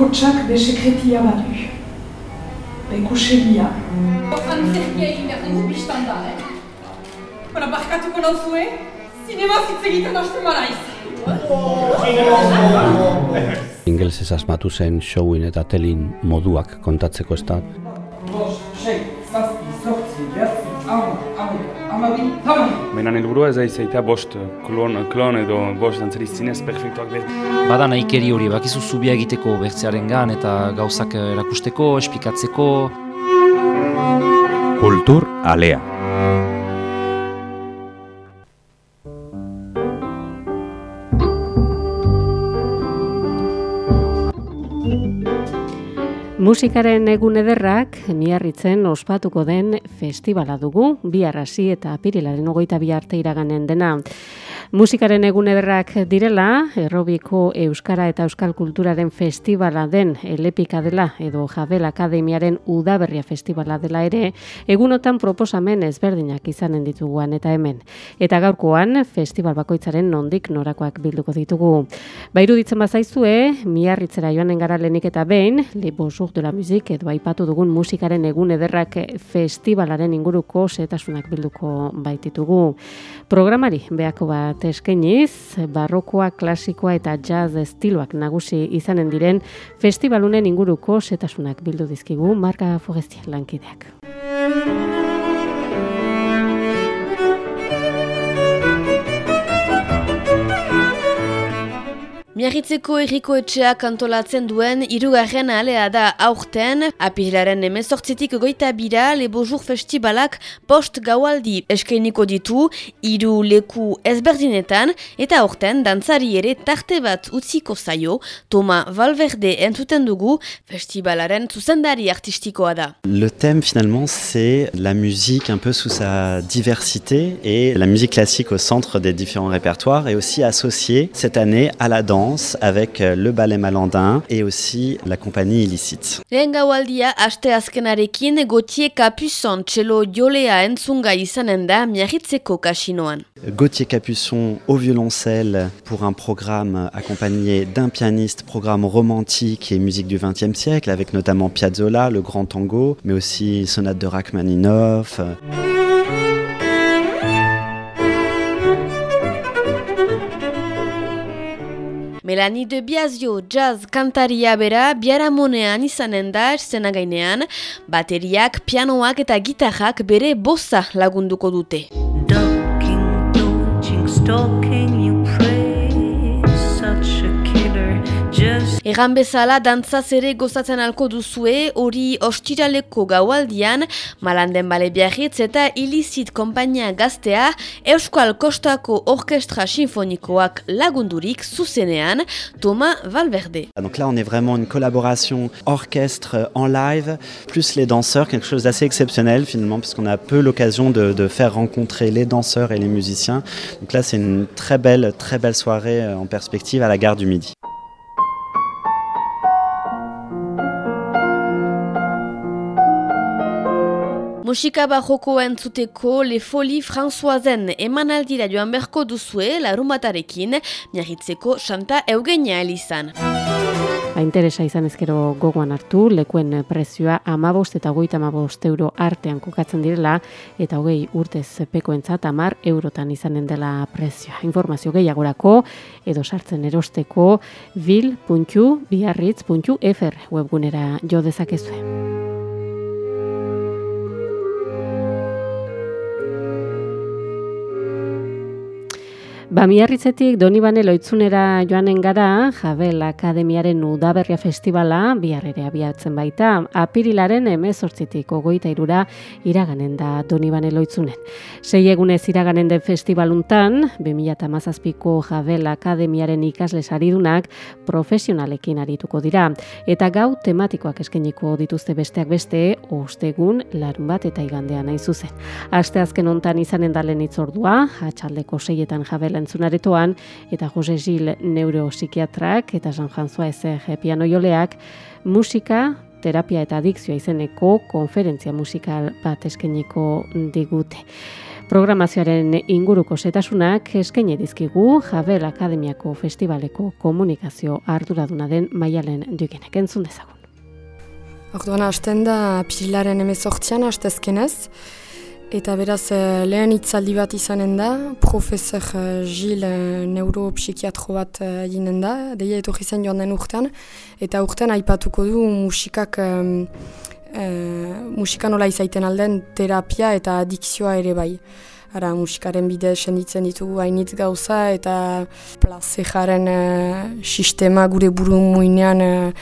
bakotsak be sekretia badu. Beko segia. Antzerkia egin behar dugu biztan da, eh? Bara, barkatuko nauzue, zinema zitz egiten hasten maraiz. Ingelesez asmatu zen showin eta telin moduak kontatzeko ez da. Bost, sei, Menan helburua ez da izaita bost klon, klon edo bost dantzari zinez perfektuak behar. Bada nahikeri hori, bakizu zubia egiteko bertzearen gan eta gauzak erakusteko, esplikatzeko. Kultur alea. Musikaren egun ederrak miarritzen ospatuko den festivala dugu, bi arrasi eta apirilaren ogoita bi arte iraganen dena. Musikaren egun ederrak direla, errobiko Euskara eta Euskal Kulturaren festivala den elepika dela edo Jabel Akademiaren udaberria festivala dela ere, egunotan proposamen ezberdinak izanen dituguan eta hemen. Eta gaurkoan, festival bakoitzaren nondik norakoak bilduko ditugu. Bairu ditzen bazaizue, miarritzera joanen gara lenik eta behin, lebo de la musik edo aipatu dugun musikaren egun ederrak festivalaren inguruko setasunak bilduko baititugu. Programari beako bat eskainiz, barrokoa, klasikoa eta jazz estiloak nagusi izanen diren festivalunen inguruko setasunak bildu dizkigu Marka Fogestia lankideak. Le thème finalement c'est la musique un peu sous sa diversité et la musique classique au centre des différents répertoires et aussi associée cette année à la danse avec euh, le ballet malandin et aussi la compagnie illicite. Lehen gaualdia aste azkenarekin Gauthier Capuçon txelo jolea entzunga izanen da miarritzeko kasinoan. Gauthier Capuçon au violoncelle pour un programme accompagné d'un pianiste, programme romantique et musique du XXe siècle avec notamment Piazzolla, le grand tango, mais aussi sonate de Rachmaninoff. Melanie de Biazio jazz kantaria bera biaramonean izanen da eszena gainean, bateriak, pianoak eta gitarrak bere boza lagunduko dute. Ducking, dodging, Egan bezala, dantzaz ere gozatzen alko duzue, hori ostiraleko gaualdian, malanden bale biarritz eta ilizit kompainia gaztea, Euskal Kostako Orkestra Sinfonikoak lagundurik zuzenean, Thomas Valverde. Donc là, on est vraiment une collaboration orchestre en live, plus les danseurs, quelque chose d'assez exceptionnel finalement, puisqu'on a peu l'occasion de, de faire rencontrer les danseurs et les musiciens. Donc là, c'est une très belle, très belle soirée en perspective à la gare du Midi. Musika bajoko entzuteko Le Foli Françoisen emanaldira joan berko duzue larumatarekin, miagitzeko Santa Eugenia Elizan. Ba, interesa izan ezkero gogoan hartu, lekuen prezioa amabost eta goita amabost euro artean kokatzen direla, eta hogei urtez peko entzat amar eurotan izanen dela prezioa. Informazio gehiagorako edo sartzen erosteko vil.biarritz.fr webgunera jo dezakezue. Ba, miarritzetik Donibane loitzunera joanen gara, Jabel Akademiaren Udaberria Festivala, biarrere abiatzen baita, apirilaren emezortzitik ogoita irura iraganen da Donibane loitzunen. Sei egunez iraganen den festivaluntan, 2008ko Jabel Akademiaren ikasle saridunak profesionalekin arituko dira, eta gau tematikoak eskeniko dituzte besteak beste, ostegun, larun bat eta igandean nahi zuzen. Aste azken ontan izanen dalen itzordua, atxaldeko seietan Jabel entzunaretoan, eta Jose Gil neuropsikiatrak eta San Janzoa EZG piano joleak, musika, terapia eta adikzioa izeneko konferentzia musikal bat eskeniko digute. Programazioaren inguruko setasunak eskaini dizkigu Jabel Akademiako Festivaleko komunikazio arduraduna den maialen dukenek entzun dezagun. Orduan hasten da pirilaren emezortzian hastezkenez, eta beraz eh, lehen hitzaldi bat izanen da, profesor eh, Gil eh, neuropsikiatro bat eginen da, deia etorri zen joan den urtean, eta urtean aipatuko du musikak, e, musika nola izaiten alden terapia eta adikzioa ere bai. Ara, musikaren bide senditzen ditugu hainitz gauza eta plazejaren sistema gure buru muinean uh,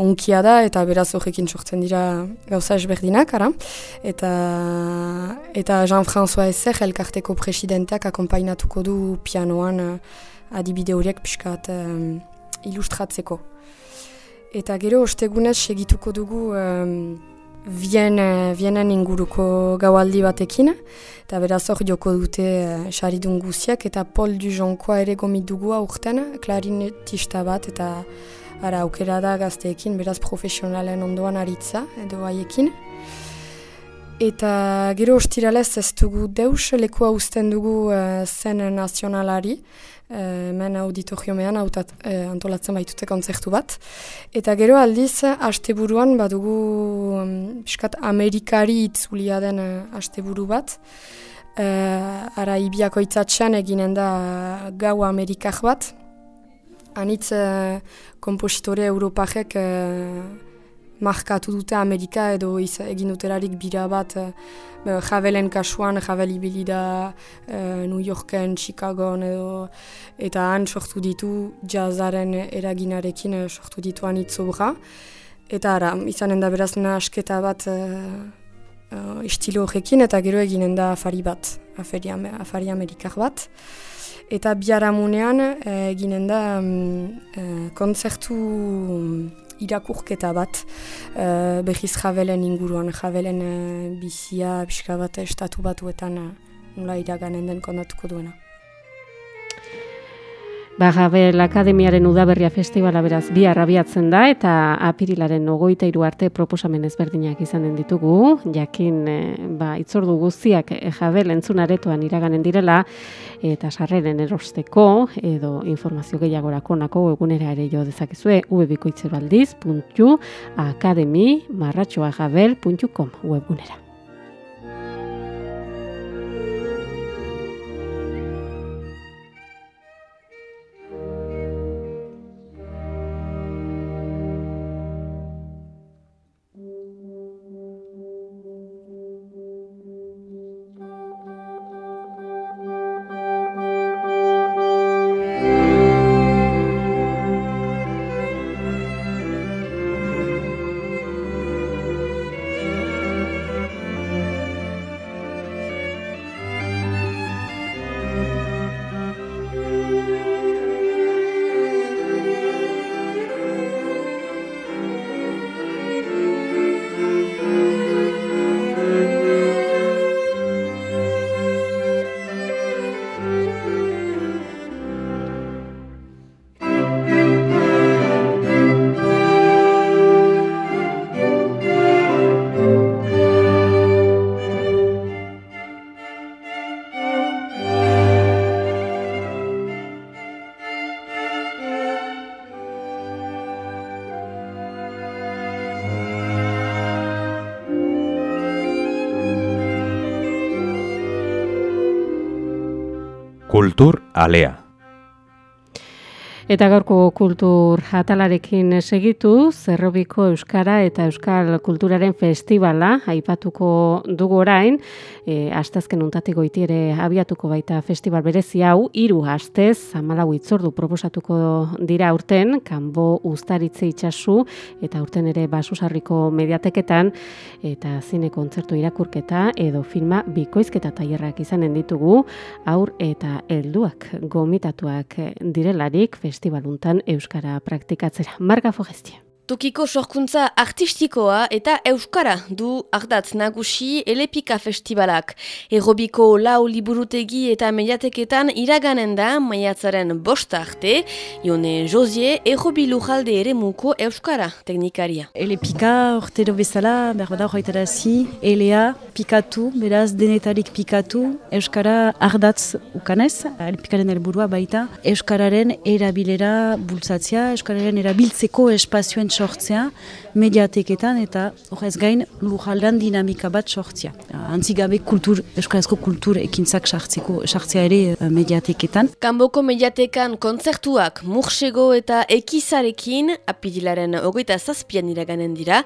unkia da eta beraz horrekin sortzen dira gauza esberdinak, ara. Eta, eta Jean-François Ezer, elkarteko presidenteak akompainatuko du pianoan uh, adibide horiek pixkat um, ilustratzeko. Eta gero, ostegunez segituko dugu um, Vien, vienen inguruko gaualdi batekin, eta beraz hor joko dute uh, guziak, eta Paul Dujonkoa ere gomit dugu aurten, klarinetista bat, eta Ara, aukera da gazteekin, beraz profesionalen ondoan aritza, edo haiekin. Eta gero ostiralez ez dugu deus, lekua usten dugu uh, zen nazionalari, uh, men auditoriomean uh, antolatzen baitute kontzertu bat. Eta gero aldiz, asteburuan badugu um, piskat Amerikari itzulia den uh, asteburu bat. Uh, ara, ibiako itzatxean eginen da gau Amerikak bat, Anitz uh, kompositore europajek uh, markatu dute Amerika edo iz, egin duterarik bira bat uh, Javelen kasuan, Javel ibili uh, New Yorken, Chicagoan edo eta han sortu ditu jazzaren eraginarekin sortu ditu anitz obra. Eta ara, izanen da beraz asketa bat uh, uh, estilo horrekin eta gero eginen da afari bat, afari, afari amerikar bat. Eta biaramunean eh, eginen da mm, kontzertu irakurketa bat e, behiz jabelen inguruan, jabelen e, bizia, pixka bat, estatu batuetan e, nola iraganen den kondatuko duena. Bagabel Akademiaren Udaberria Festivala beraz bi arrabiatzen da eta apirilaren ogoita iru arte proposamen ezberdinak izanen ditugu. Jakin e, ba, itzordu guztiak e, Jabel entzunaretoan iraganen direla eta sarreren erosteko edo informazio gehiagorako nako egunera ere jo dezakezue www.akademi.marratxoajabel.com webgunera. Alea. Eta gaurko kultur atalarekin segitu, Zerrobiko Euskara eta Euskal Kulturaren Festivala aipatuko dugu orain, e, astazken untatik goiti ere abiatuko baita festival berezi hau, hiru astez, amalau itzordu proposatuko dira urten, kanbo ustaritze itxasu, eta urten ere basusarriko mediateketan, eta zine kontzertu irakurketa, edo filma bikoizketa tailerrak izanen ditugu, aur eta helduak gomitatuak direlarik festival festivaluntan euskara praktikatzera. Marga Fogestia. Tokiko sorkuntza artistikoa eta euskara du ardatz nagusi Elepika Festivalak. Errobiko lau liburutegi eta mediateketan iraganen da maiatzaren bosta arte, Ione Josie Errobi Lujalde ere muko euskara teknikaria. Elepika ortero bezala, behar bada horretara zi, elea, pikatu, beraz denetarik pikatu, euskara ardatz ukanez, elepikaren helburua baita, euskararen erabilera bultzatzea, euskararen erabiltzeko espazioen sortzea, mediateketan eta horrez gain lujaldan dinamika bat sortzea. Antzigabe kultur, euskarazko kultur ekintzak sartzeko, sartzea ere eh, mediateketan. Kanboko mediatekan kontzertuak mursego eta ekizarekin apidilaren ogoita zazpian iraganen dira,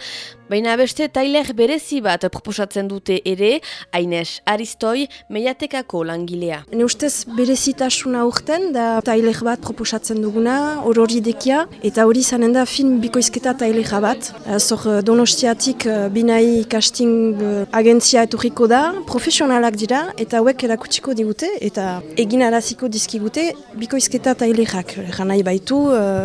baina beste tailer berezi bat proposatzen dute ere, Aines Aristoi mediatekako langilea. Ne ustez berezitasuna urten da tailer bat proposatzen duguna, horori dekia, eta hori zanen da film bikoizketa tailer bat. Zor donostiatik binai casting agentzia eturriko da, profesionalak dira, eta hauek erakutsiko digute, eta egin araziko dizkigute bikoizketa tailerak. Janai baitu,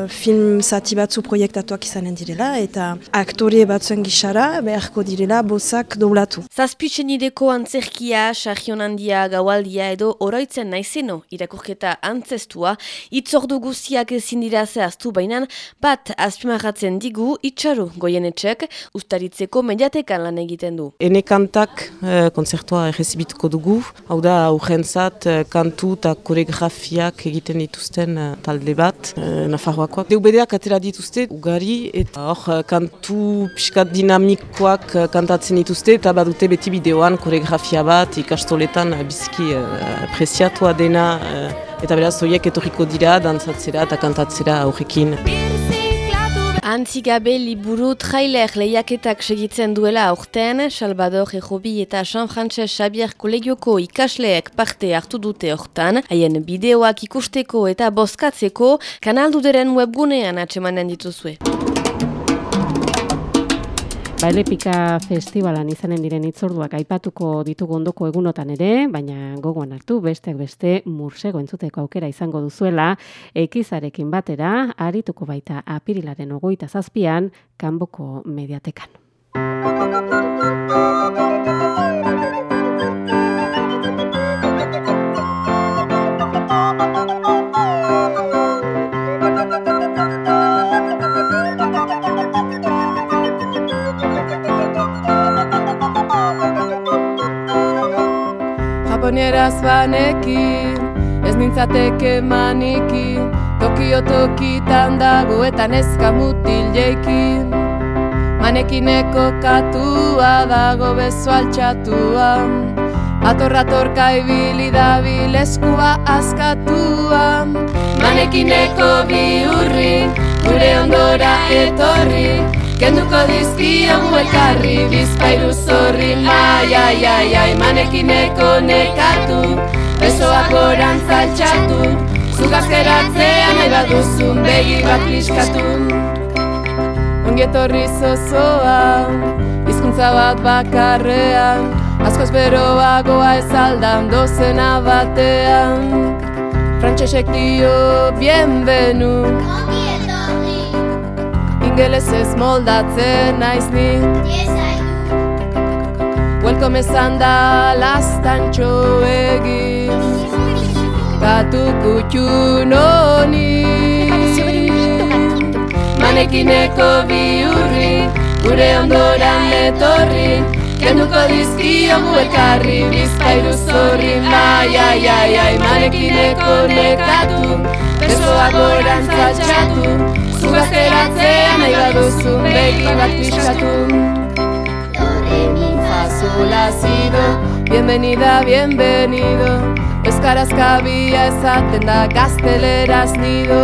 film zati batzu proiektatuak izanen direla, eta aktore batzuen gisara beharko direla bozak doblatu. Zazpitzen ideko antzerkia, sahion handia, gaualdia edo oroitzen naizeno irakurketa antzestua, itzordu guztiak ezin dira zehaztu bainan, bat azpimarratzen digu itxaru goienetxek, ustaritzeko mediatekan lan egiten du. Ene kantak e, konzertua errezibituko dugu, hau da aurrentzat e, kantu eta koreografiak egiten dituzten e, talde bat, e, Nafarroakoak. Deubedeak atera dituzte, ugari, eta hor kantu piskat dinamikoak kantatzen dituzte, eta badute beti bideoan koreografia bat, ikastoletan biziki e, preziatua dena, e, eta beraz horiek etorriko dira, dantzatzera eta kantatzera aurrekin. Antzigabe liburu trailer lehiaketak segitzen duela aurten, Salvador Ejobi eta San Frances Xavier kolegioko ikasleek parte hartu dute hortan, haien bideoak ikusteko eta bozkatzeko kanalduderen webgunean atsemanen dituzue. Bailepika festivalan izanen diren itzorduak aipatuko ditugu ondoko egunotan ere, baina gogoan hartu besteak beste mursego entzuteko aukera izango duzuela, ekizarekin batera, arituko baita apirilaren ogoita zazpian, kanboko mediatekan. Japonieraz banekin, ez nintzateke manikin. Tokio tokitan dago eta neska mutil jeikin. Manekineko katua dago bezo altxatua. Atorra torka ibili dabil eskua askatua. Manekineko biurri, gure ondora etorri Kenduko dizkion elkarri, bizpairu zorri. Ai, ai, ai, ai, manekineko nekatu Besoak oran zaltxatu Zugazkeratzea nahi baduzun begi bat liskatu Ongietorri zozoa, hizkuntza bat bakarrean. Askoz beroagoa ez aldan dozena batean. Frantsesek dio bienvenu Ingeles ez moldatzen naiz ni. Welcome esan da lastantxo egin Gatu kutxu noni. Manekineko biurri Gure ondoran etorri. Kenduko dizkiogu elkarri Bizpairu zorri. Ai, ai, ai, ai Manekineko nekatu. Besoak goran zatxatu Zugazteratzea nahi baduzu Begi bat pixkatu. Fa, sol, la, si, do Bienvenida, bienvenido. Euskaraz kabia ezaten da gazteleraz nido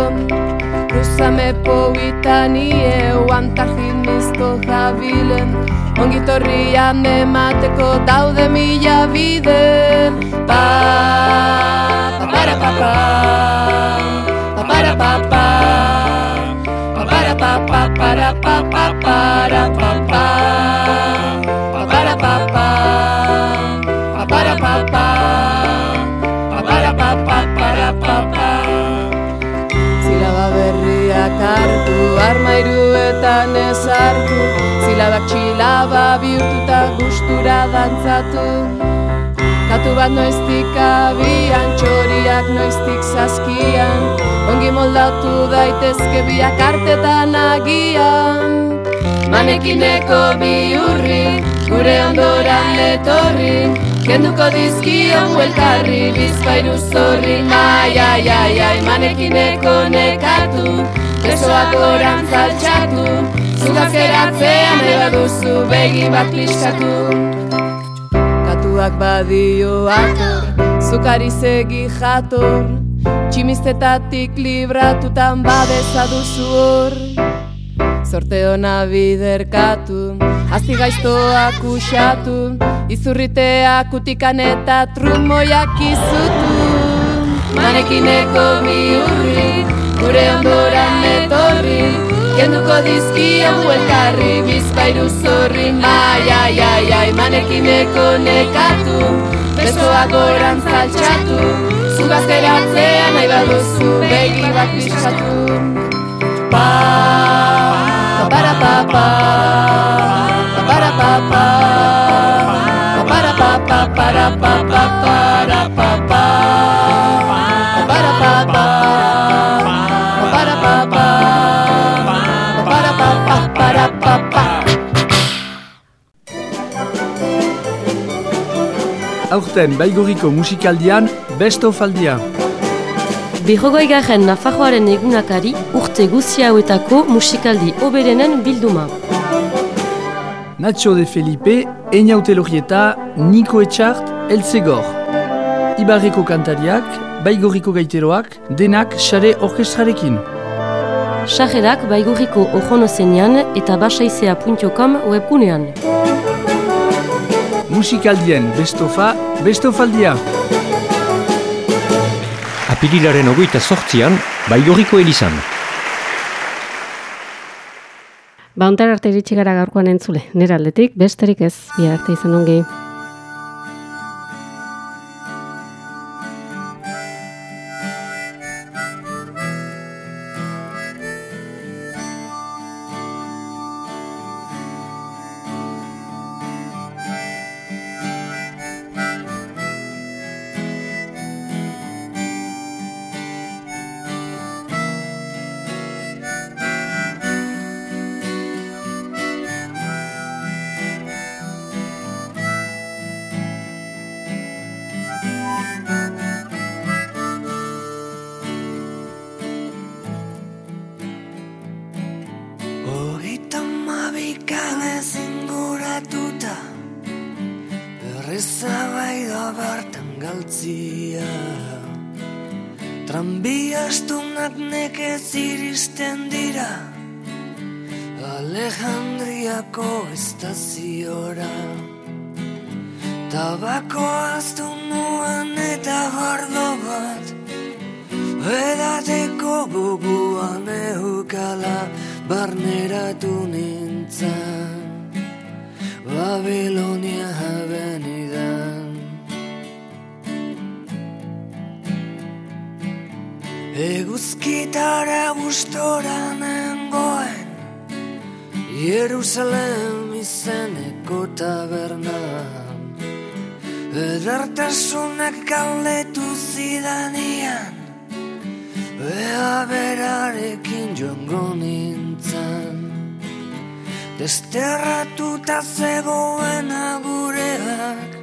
Cruzame poguita nie uantarjin mizko jabilen. Ongitorrian emateko daude mila bide Pa, pa, para, pa, pa. Pa, para, pa, pa Pa, dantzatu. Katu bat noiztik abian, txoriak noiztik zazkian Ongi moldatu daitezke biak artetan agian. Manekineko bihurri, gure ondoran etorri. Kenduko dizkion huelkarri, bizpairu zorri. Ai, ai, ai, ai, manekineko nekatu. Besoak oran zaltxatu Zugazkeratzean eba duzu begi bat kliskatu Katuak badio ator, zukari segi jator Tximiztetatik libratutan babesa duzu hor. Zorte hona biderkatu, azti gaiztoak usatu Izurriteak utikan eta trumoiak izutu. Manekineko bihurri, gure ondoran etorri Kenduko dizkion huelkarri, bizpairu zorri Ai, ai, ai, ai, manekineko nekatu Besoak oran zaltxatu Zugazkeratzea nahi baduzu, begi bat pixkatu. Pa, para pa pa, para pa pa, para pa pa, para pa Aurten baigoriko musikaldian Best of aldia. Berrogoi garen Nafarroaren egunakari urte guzi hauetako musikaldi oberenen bilduma. Nacho de Felipe, Einaute Lorieta, Niko Etxart, Elzegor. Ibarreko kantariak, baigorriko gaiteroak, denak xare orkestrarekin. Sarrerak baigorriko ojonozenean eta basaizea.com webgunean. Musikaldien bestofa, bestofaldia. Apirilaren ogoita sortzian, baigorriko elizan. Ba, ontar arte iritsi gara gaurkoan entzule. Nera aldetik, besterik ez, bihar arte izan ongi. Buguan eukala barneratu nintzen. Babilonia abenidan Eguzkitara gustora nengoen Jerusalem izeneko tabernan. Edertasunak galdetu zidanian Ea berarekin joango nintzen. Desterratuta zegoen agureak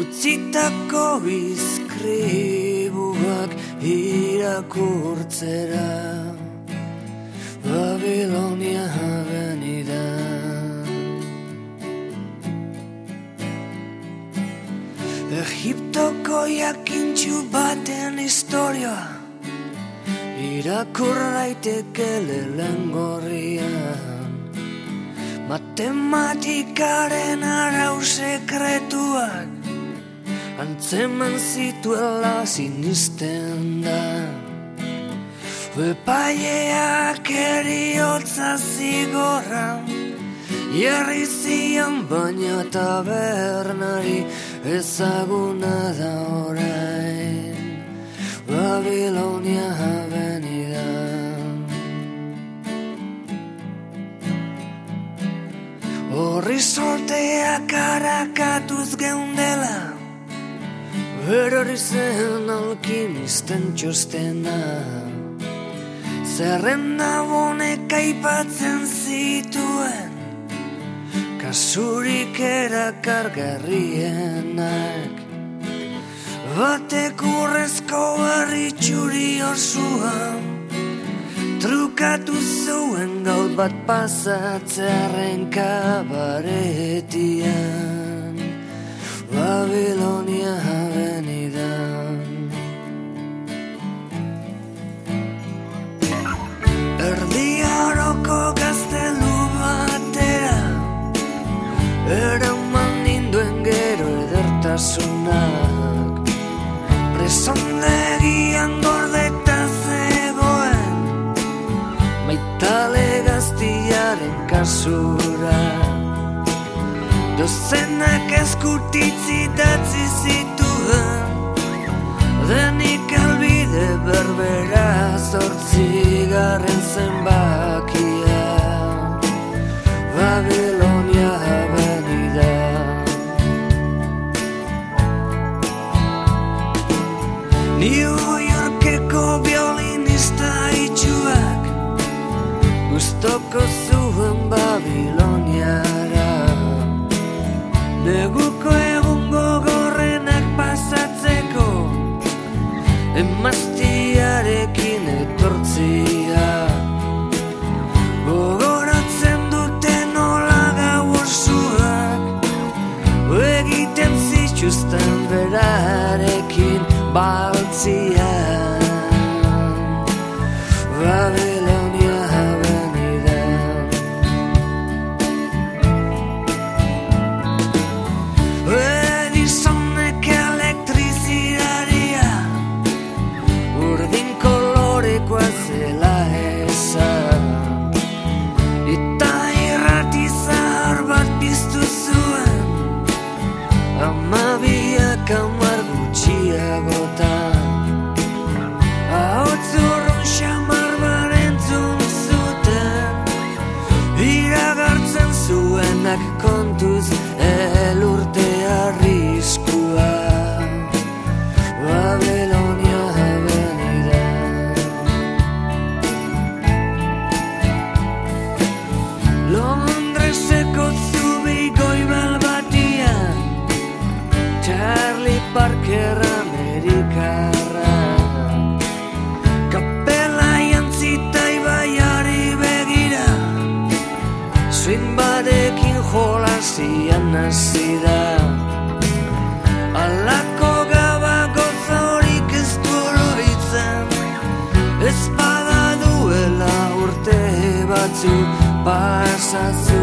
Utzitako izkribuak irakurtzera. Babilonia abenidan Egiptoko jakintxu baten historioa Irakur daiteke lehen gorrian Matematikaren arau sekretuak Antzeman zituela sinisten da. Epaileak eriotza zigorra Jarri zian baina tabernari ezaguna da orain Babilonia abenidan Krisolteak arakatuz geundela Erori zen alkimisten txostena. Zerrenda bonek aipatzen zituen Kasurik erakargarrienak Batek urrezko herri txuri osoan Trukatu zuen gaut bat pasatzearen kabaretian. Babilonia avenidan Erdi aroko gaztelu batera Eraman kasura Dozenak eskutitzi datzi zituen Denik albide berbera zortzigarren zenbakia. Babilonia es más batzu pasa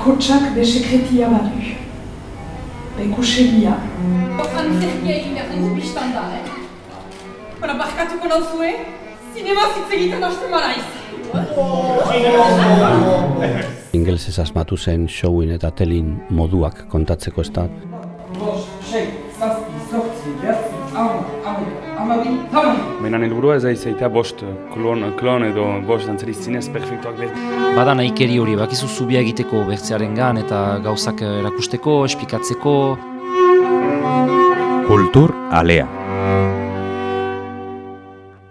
Bakotsak be sekretia badu. Bekusegia. Antzerkia egin behar dugu bistan da, eh? Bara, barkatuko nauzue, zinema hitz egiten hasten maraiz. Ingelesez asmatu zen showin eta telin moduak kontatzeko ez da. Bost, sei, Menan helburua ez da izaita bost klon, klon edo bost dantzari zinez perfektuak behar. Bada nahikeri hori, bakizu zubia egiteko bertzearen gan eta gauzak erakusteko, esplikatzeko. Kultur alea.